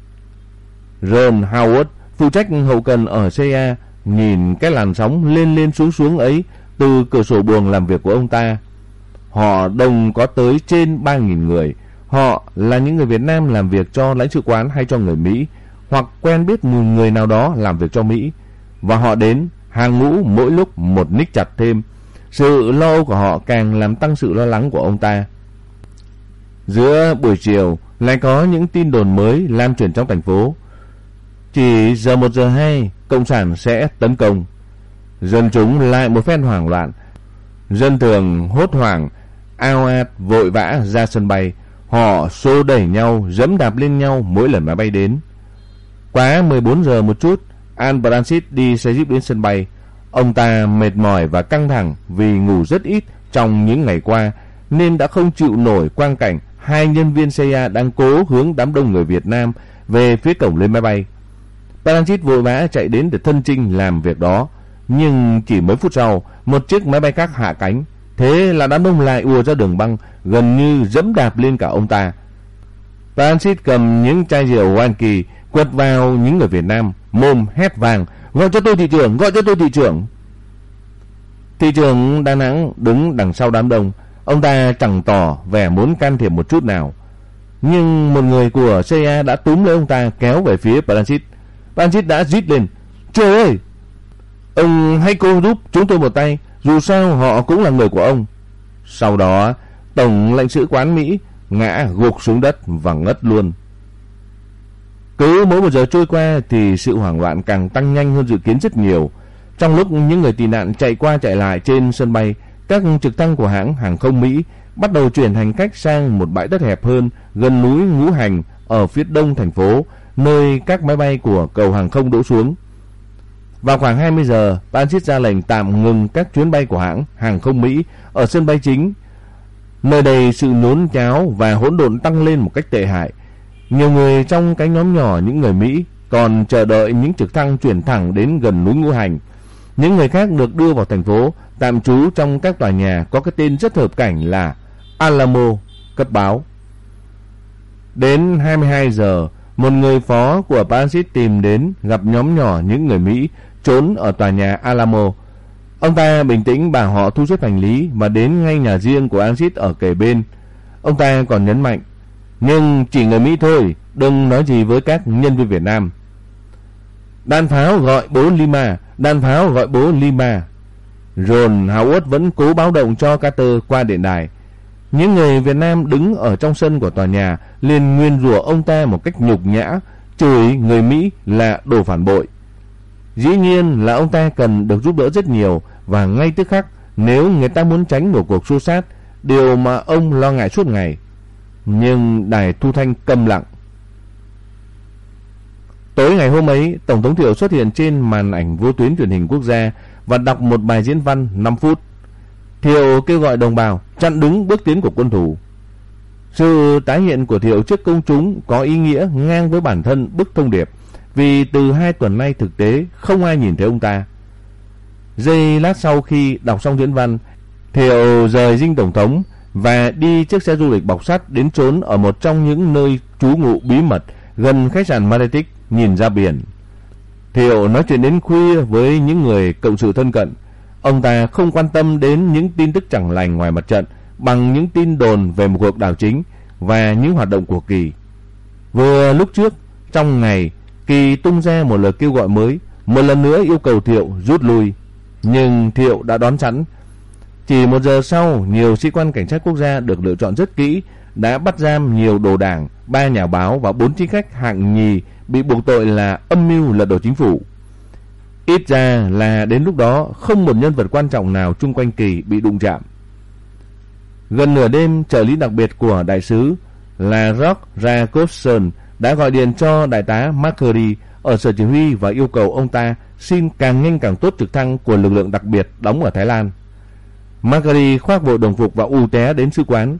Ron Howard, phụ trách hậu cần ở CA nhìn cái làn sóng lên lên xuống xuống ấy từ cửa sổ buồng làm việc của ông ta. Họ đông có tới trên 3.000 người. Họ là những người Việt Nam làm việc cho lãnh sự quán hay cho người Mỹ, hoặc quen biết một người nào đó làm việc cho Mỹ. Và họ đến hàng ngũ mỗi lúc một ních chặt thêm. Sự lo âu của họ càng làm tăng sự lo lắng của ông ta. Giữa buổi chiều lại có những tin đồn mới lan truyền trong thành phố. Chỉ giờ một giờ hai, Cộng sản sẽ tấn công. Dân chúng lại một phen hoảng loạn. Dân thường hốt hoảng, ao ạt vội vã ra sân bay. Họ xô đẩy nhau, dẫm đạp lên nhau mỗi lần máy bay đến. Quá 14 giờ một chút, An Francis đi xe jeep đến sân bay. Ông ta mệt mỏi và căng thẳng vì ngủ rất ít trong những ngày qua nên đã không chịu nổi quang cảnh hai nhân viên CIA đang cố hướng đám đông người Việt Nam về phía cổng lên máy bay. Brancis vội vã chạy đến để thân trinh làm việc đó. Nhưng chỉ mấy phút sau, một chiếc máy bay khác hạ cánh. Thế là đám đông lại ùa ra đường băng, gần như dẫm đạp lên cả ông ta. Francis cầm những chai rượu Wanky quật vào những người Việt Nam, mồm hét vàng, gọi cho tôi thị trưởng, gọi cho tôi thị trưởng. Thị trưởng Đà Nẵng đứng đằng sau đám đông, ông ta chẳng tỏ vẻ muốn can thiệp một chút nào. Nhưng một người của CIA đã túm lấy ông ta kéo về phía Francis. Francis đã rít lên, trời ơi, Ông hãy cô giúp chúng tôi một tay, dù sao họ cũng là người của ông. Sau đó, Tổng lãnh sự quán Mỹ ngã gục xuống đất và ngất luôn. Cứ mỗi một giờ trôi qua thì sự hoảng loạn càng tăng nhanh hơn dự kiến rất nhiều. Trong lúc những người tị nạn chạy qua chạy lại trên sân bay, các trực thăng của hãng hàng không Mỹ bắt đầu chuyển hành khách sang một bãi đất hẹp hơn gần núi Ngũ Hành ở phía đông thành phố, nơi các máy bay của cầu hàng không đổ xuống. Vào khoảng 20 giờ, Transit ra lệnh tạm ngừng các chuyến bay của hãng hàng không Mỹ ở sân bay chính. Nơi đây sự nhốn cháo và hỗn độn tăng lên một cách tệ hại. Nhiều người trong cái nhóm nhỏ những người Mỹ còn chờ đợi những trực thăng chuyển thẳng đến gần núi Ngũ Hành. Những người khác được đưa vào thành phố tạm trú trong các tòa nhà có cái tên rất hợp cảnh là Alamo cấp báo. Đến 22 giờ, một người phó của Transit tìm đến gặp nhóm nhỏ những người Mỹ trốn ở tòa nhà Alamo. Ông ta bình tĩnh bảo họ thu xếp hành lý và đến ngay nhà riêng của Ansit ở kề bên. Ông ta còn nhấn mạnh, nhưng chỉ người Mỹ thôi, đừng nói gì với các nhân viên Việt Nam. Đàn pháo gọi bố Lima, đàn pháo gọi bố Lima. Ron Howard vẫn cố báo động cho Carter qua điện đài. Những người Việt Nam đứng ở trong sân của tòa nhà liền nguyên rủa ông ta một cách nhục nhã, chửi người Mỹ là đồ phản bội. Dĩ nhiên là ông ta cần được giúp đỡ rất nhiều và ngay tức khắc nếu người ta muốn tránh một cuộc xô sát, điều mà ông lo ngại suốt ngày. nhưng đài thu thanh câm lặng. Tối ngày hôm ấy, Tổng thống Thiệu xuất hiện trên màn ảnh vô tuyến truyền hình quốc gia và đọc một bài diễn văn 5 phút. Thiệu kêu gọi đồng bào chặn đứng bước tiến của quân thủ. Sự tái hiện của Thiệu trước công chúng có ý nghĩa ngang với bản thân bức thông điệp vì từ hai tuần nay thực tế không ai nhìn thấy ông ta. Giây lát sau khi đọc xong diễn văn, Thiệu rời dinh tổng thống và đi chiếc xe du lịch bọc sắt đến trốn ở một trong những nơi trú ngụ bí mật gần khách sạn Maritic nhìn ra biển. Thiệu nói chuyện đến khuya với những người cộng sự thân cận. Ông ta không quan tâm đến những tin tức chẳng lành ngoài mặt trận bằng những tin đồn về một cuộc đảo chính và những hoạt động của Kỳ. Vừa lúc trước, trong ngày, Kỳ tung ra một lời kêu gọi mới, một lần nữa yêu cầu Thiệu rút lui. Nhưng Thiệu đã đón sẵn. Chỉ một giờ sau, nhiều sĩ quan cảnh sát quốc gia được lựa chọn rất kỹ đã bắt giam nhiều đồ đảng, ba nhà báo và bốn chính khách hạng nhì bị buộc tội là âm mưu lật đổ chính phủ. Ít ra là đến lúc đó không một nhân vật quan trọng nào chung quanh kỳ bị đụng chạm. Gần nửa đêm, trợ lý đặc biệt của đại sứ là Rock Jacobson đã gọi điện cho đại tá Macquarie ở sở chỉ huy và yêu cầu ông ta xin càng nhanh càng tốt trực thăng của lực lượng đặc biệt đóng ở Thái Lan. Macquarie khoác bộ đồng phục và u té đến sứ quán.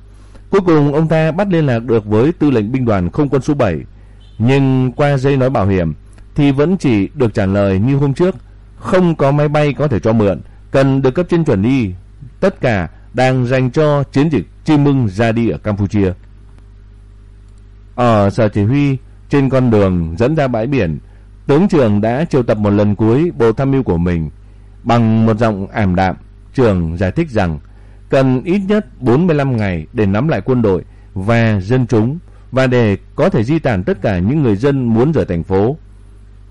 Cuối cùng ông ta bắt liên lạc được với tư lệnh binh đoàn không quân số 7 nhưng qua dây nói bảo hiểm thì vẫn chỉ được trả lời như hôm trước, không có máy bay có thể cho mượn, cần được cấp trên chuẩn đi. Tất cả đang dành cho chiến dịch Chim Mưng ra đi ở Campuchia. Ở sở chỉ huy, trên con đường dẫn ra bãi biển, tướng trưởng đã triệu tập một lần cuối bộ tham mưu của mình. Bằng một giọng ảm đạm, trưởng giải thích rằng cần ít nhất 45 ngày để nắm lại quân đội và dân chúng và để có thể di tản tất cả những người dân muốn rời thành phố.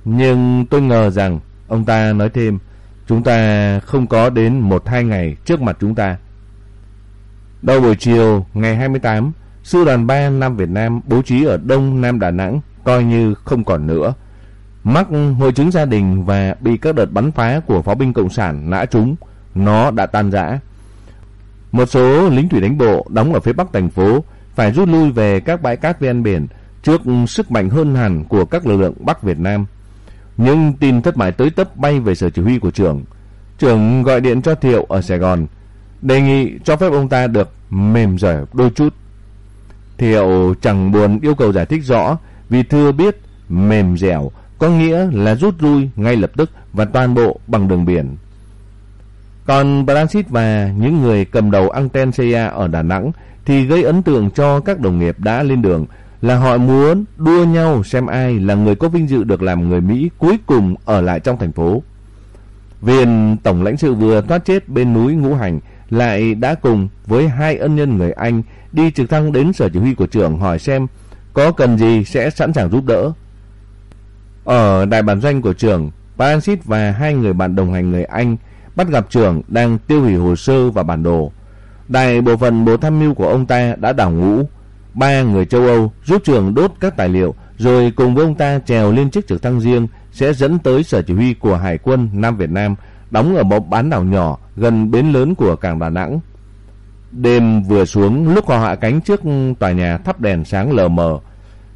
Nhưng tôi ngờ rằng ông ta nói thêm chúng ta không có đến một hai ngày trước mặt chúng ta. Đầu buổi chiều ngày 28, sư đoàn 3 Nam Việt Nam bố trí ở Đông Nam Đà Nẵng coi như không còn nữa. Mắc hội chứng gia đình và bị các đợt bắn phá của pháo binh Cộng sản nã trúng, nó đã tan rã. Một số lính thủy đánh bộ đóng ở phía bắc thành phố phải rút lui về các bãi cát ven biển trước sức mạnh hơn hẳn của các lực lượng Bắc Việt Nam. Nhưng tin thất bại tới tấp bay về sở chỉ huy của trưởng. Trưởng gọi điện cho Thiệu ở Sài Gòn, đề nghị cho phép ông ta được mềm dẻo đôi chút. Thiệu chẳng buồn yêu cầu giải thích rõ vì thưa biết mềm dẻo có nghĩa là rút lui ngay lập tức và toàn bộ bằng đường biển. Còn Bransit và những người cầm đầu anten CIA ở Đà Nẵng thì gây ấn tượng cho các đồng nghiệp đã lên đường là họ muốn đua nhau xem ai là người có vinh dự được làm người Mỹ cuối cùng ở lại trong thành phố. Viên tổng lãnh sự vừa thoát chết bên núi Ngũ Hành lại đã cùng với hai ân nhân người Anh đi trực thăng đến sở chỉ huy của trưởng hỏi xem có cần gì sẽ sẵn sàng giúp đỡ. Ở đại bản doanh của trưởng, Francis và hai người bạn đồng hành người Anh bắt gặp trưởng đang tiêu hủy hồ sơ và bản đồ. Đại bộ phận bộ tham mưu của ông ta đã đảo ngũ. Ba người châu Âu giúp trường đốt các tài liệu rồi cùng với ông ta trèo lên chiếc trực thăng riêng sẽ dẫn tới sở chỉ huy của Hải quân Nam Việt Nam đóng ở một bán đảo nhỏ gần bến lớn của cảng Đà Nẵng. Đêm vừa xuống lúc họ hạ cánh trước tòa nhà thắp đèn sáng lờ mờ.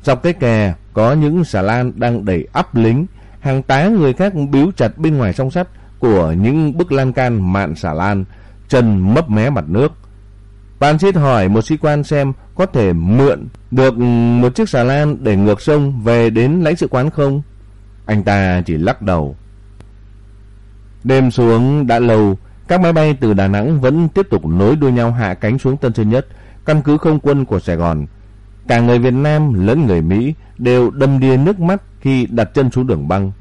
Dọc cái kè có những xà lan đang đẩy ắp lính, hàng tá người khác biếu chặt bên ngoài song sắt của những bức lan can mạn xà lan, chân mấp mé mặt nước. Ban xít hỏi một sĩ quan xem có thể mượn được một chiếc xà lan để ngược sông về đến lãnh sự quán không? Anh ta chỉ lắc đầu. Đêm xuống đã lâu, các máy bay từ Đà Nẵng vẫn tiếp tục nối đuôi nhau hạ cánh xuống Tân Sơn Nhất, căn cứ không quân của Sài Gòn. Cả người Việt Nam lẫn người Mỹ đều đâm đìa nước mắt khi đặt chân xuống đường băng.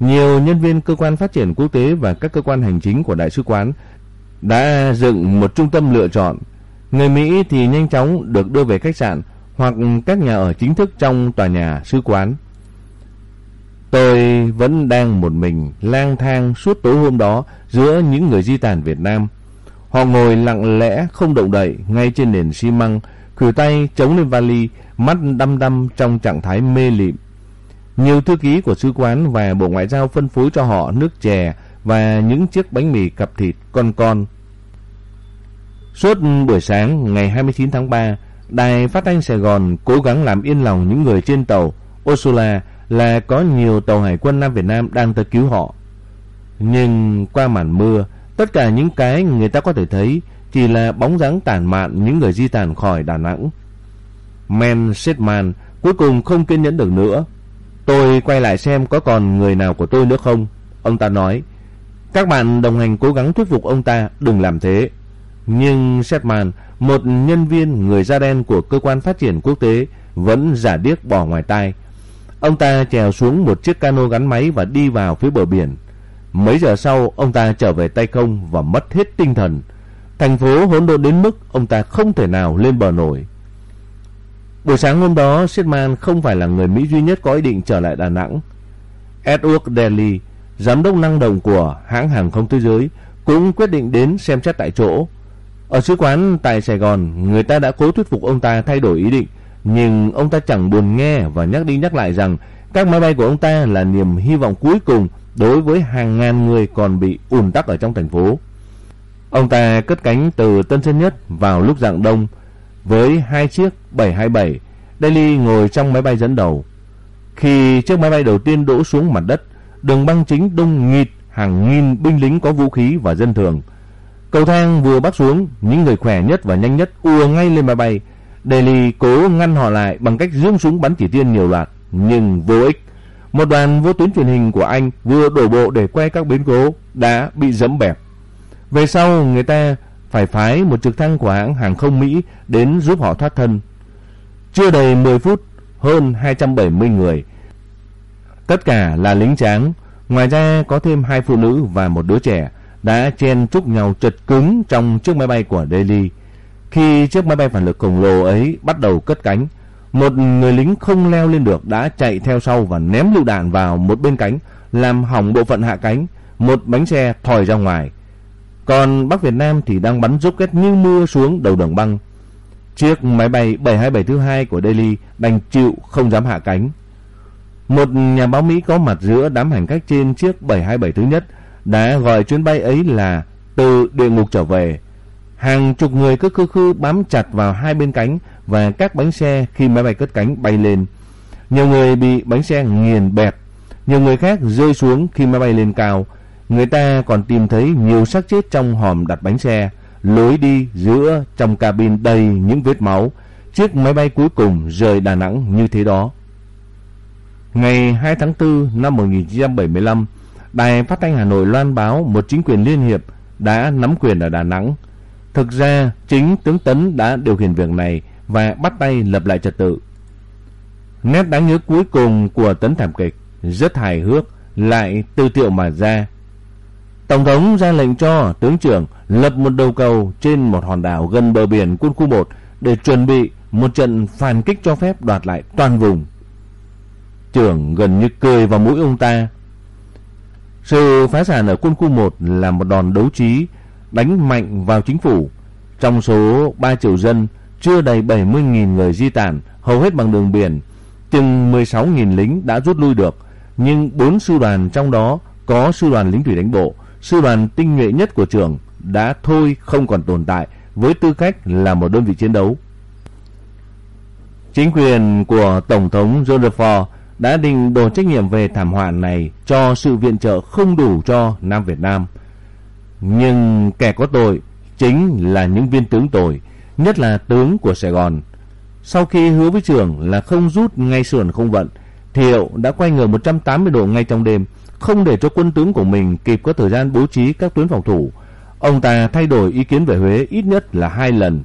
Nhiều nhân viên cơ quan phát triển quốc tế và các cơ quan hành chính của đại sứ quán đã dựng một trung tâm lựa chọn. Người Mỹ thì nhanh chóng được đưa về khách sạn hoặc các nhà ở chính thức trong tòa nhà sứ quán. Tôi vẫn đang một mình lang thang suốt tối hôm đó giữa những người di tản Việt Nam. Họ ngồi lặng lẽ không động đậy ngay trên nền xi măng, khuỷu tay chống lên vali, mắt đăm đăm trong trạng thái mê lịm. Nhiều thư ký của sứ quán và Bộ Ngoại giao phân phối cho họ nước chè và những chiếc bánh mì cặp thịt con con. Suốt buổi sáng ngày 29 tháng 3, Đài phát thanh Sài Gòn cố gắng làm yên lòng những người trên tàu Ursula là có nhiều tàu hải quân Nam Việt Nam đang tới cứu họ. Nhưng qua màn mưa, tất cả những cái người ta có thể thấy chỉ là bóng dáng tàn mạn những người di tản khỏi Đà Nẵng. Men Setman cuối cùng không kiên nhẫn được nữa. Tôi quay lại xem có còn người nào của tôi nữa không. Ông ta nói. Các bạn đồng hành cố gắng thuyết phục ông ta đừng làm thế. Nhưng Setman, một nhân viên người da đen của cơ quan phát triển quốc tế, vẫn giả điếc bỏ ngoài tai. Ông ta trèo xuống một chiếc cano gắn máy và đi vào phía bờ biển. Mấy giờ sau, ông ta trở về tay không và mất hết tinh thần. Thành phố hỗn độn đến mức ông ta không thể nào lên bờ nổi. Buổi sáng hôm đó, Shetman không phải là người Mỹ duy nhất có ý định trở lại Đà Nẵng. Edward Daly, giám đốc năng động của hãng hàng không thế giới, cũng quyết định đến xem xét tại chỗ. Ở sứ quán tại Sài Gòn, người ta đã cố thuyết phục ông ta thay đổi ý định, nhưng ông ta chẳng buồn nghe và nhắc đi nhắc lại rằng các máy bay của ông ta là niềm hy vọng cuối cùng đối với hàng ngàn người còn bị ùn tắc ở trong thành phố. Ông ta cất cánh từ Tân Sơn Nhất vào lúc dạng đông với hai chiếc 727. Daily ngồi trong máy bay dẫn đầu. Khi chiếc máy bay đầu tiên đổ xuống mặt đất, đường băng chính đông nghịt hàng nghìn binh lính có vũ khí và dân thường. Cầu thang vừa bắt xuống, những người khỏe nhất và nhanh nhất ùa ngay lên máy bay. Delhi cố ngăn họ lại bằng cách giương súng bắn chỉ tiên nhiều loạt, nhưng vô ích. Một đoàn vô tuyến truyền hình của Anh vừa đổ bộ để quay các biến cố đã bị dẫm bẹp. Về sau người ta phải phái một trực thăng của hãng hàng không Mỹ đến giúp họ thoát thân. Chưa đầy 10 phút, hơn 270 người. Tất cả là lính tráng, ngoài ra có thêm hai phụ nữ và một đứa trẻ đã chen chúc nhau chật cứng trong chiếc máy bay của Delhi. Khi chiếc máy bay phản lực khổng lồ ấy bắt đầu cất cánh, một người lính không leo lên được đã chạy theo sau và ném lựu đạn vào một bên cánh, làm hỏng bộ phận hạ cánh, một bánh xe thòi ra ngoài. Còn Bắc Việt Nam thì đang bắn rocket như mưa xuống đầu đường băng. Chiếc máy bay 727 thứ hai của Delhi đành chịu không dám hạ cánh. Một nhà báo Mỹ có mặt giữa đám hành khách trên chiếc 727 thứ nhất đã gọi chuyến bay ấy là từ địa ngục trở về. Hàng chục người cứ khư khư bám chặt vào hai bên cánh và các bánh xe khi máy bay cất cánh bay lên. Nhiều người bị bánh xe nghiền bẹp, nhiều người khác rơi xuống khi máy bay lên cao. Người ta còn tìm thấy nhiều xác chết trong hòm đặt bánh xe, lối đi giữa trong cabin đầy những vết máu. Chiếc máy bay cuối cùng rời Đà Nẵng như thế đó. Ngày 2 tháng 4 năm 1975, Đài Phát thanh Hà Nội loan báo một chính quyền liên hiệp đã nắm quyền ở Đà Nẵng. Thực ra, chính tướng Tấn đã điều khiển việc này và bắt tay lập lại trật tự. Nét đáng nhớ cuối cùng của Tấn thảm kịch rất hài hước lại tư tiệu mà ra. Tổng thống ra lệnh cho tướng trưởng lập một đầu cầu trên một hòn đảo gần bờ biển quân khu 1 để chuẩn bị một trận phản kích cho phép đoạt lại toàn vùng. Trưởng gần như cười vào mũi ông ta. Sự phá sản ở quân khu 1 là một đòn đấu trí đánh mạnh vào chính phủ. Trong số 3 triệu dân, chưa đầy 70.000 người di tản, hầu hết bằng đường biển. Chừng 16.000 lính đã rút lui được, nhưng 4 sư đoàn trong đó có sư đoàn lính thủy đánh bộ, sư đoàn tinh nhuệ nhất của trường đã thôi không còn tồn tại với tư cách là một đơn vị chiến đấu. Chính quyền của Tổng thống John Ford đã định đổ trách nhiệm về thảm họa này cho sự viện trợ không đủ cho Nam Việt Nam. Nhưng kẻ có tội chính là những viên tướng tội, nhất là tướng của Sài Gòn. Sau khi hứa với trưởng là không rút ngay sườn không vận, Thiệu đã quay ngược 180 độ ngay trong đêm, không để cho quân tướng của mình kịp có thời gian bố trí các tuyến phòng thủ. Ông ta thay đổi ý kiến về Huế ít nhất là hai lần.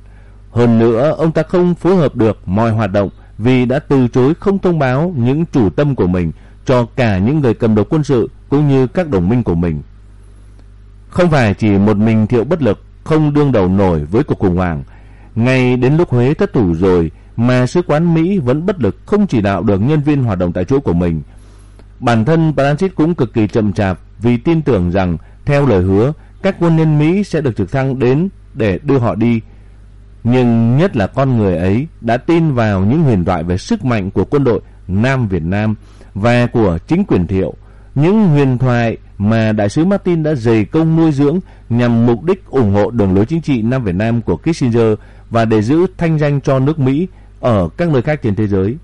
Hơn nữa, ông ta không phối hợp được mọi hoạt động vì đã từ chối không thông báo những chủ tâm của mình cho cả những người cầm đầu quân sự cũng như các đồng minh của mình. Không phải chỉ một mình Thiệu bất lực, không đương đầu nổi với cuộc khủng hoảng. Ngay đến lúc Huế thất thủ rồi mà sứ quán Mỹ vẫn bất lực không chỉ đạo được nhân viên hoạt động tại chỗ của mình. Bản thân Francis cũng cực kỳ chậm chạp vì tin tưởng rằng theo lời hứa các quân nhân Mỹ sẽ được trực thăng đến để đưa họ đi. Nhưng nhất là con người ấy đã tin vào những huyền thoại về sức mạnh của quân đội Nam Việt Nam và của chính quyền Thiệu. Những huyền thoại mà đại sứ Martin đã dày công nuôi dưỡng nhằm mục đích ủng hộ đường lối chính trị Nam Việt Nam của Kissinger và để giữ thanh danh cho nước Mỹ ở các nơi khác trên thế giới.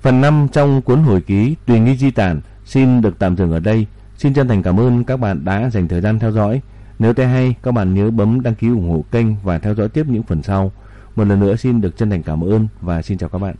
Phần 5 trong cuốn hồi ký Tùy nghi di tản xin được tạm dừng ở đây. Xin chân thành cảm ơn các bạn đã dành thời gian theo dõi. Nếu thấy hay, các bạn nhớ bấm đăng ký ủng hộ kênh và theo dõi tiếp những phần sau. Một lần nữa xin được chân thành cảm ơn và xin chào các bạn.